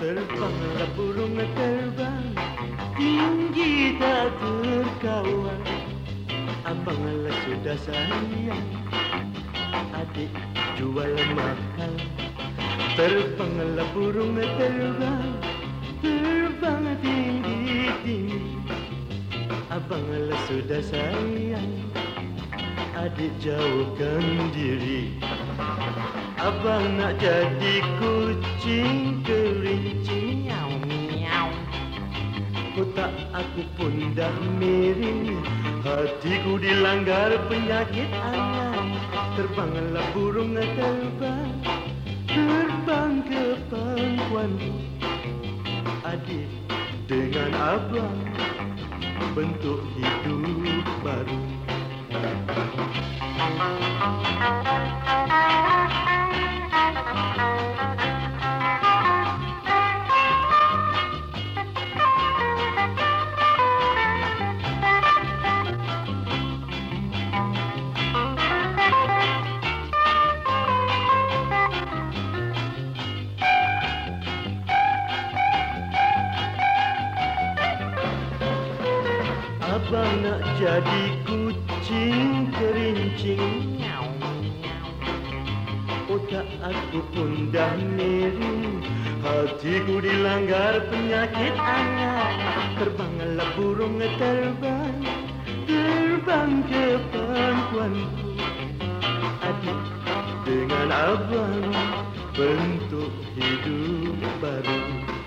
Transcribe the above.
terbang burung terbang tinggi tak terkawal abang lah sudah sayang adik jual mahal. Terbanglah burung terbang terbang tinggi tinggi abang lah sudah sayang. Adik jauhkan diri. Abang nak jadi kucing kerincing. Miau, miau. Kotak aku pun dah miring. Hatiku dilanggar penyakit angan Terbanglah burung terbang Terbang ke pangkuanku Adik dengan abang bentuk hidup Abang nak jadi kucing kerincing. Otak aku pun dah miring. Hatiku dilanggar penyakit angan Terbanglah burung terbang. Terbang ke pangkuanku Adik dengan abang Bentuk hidup baru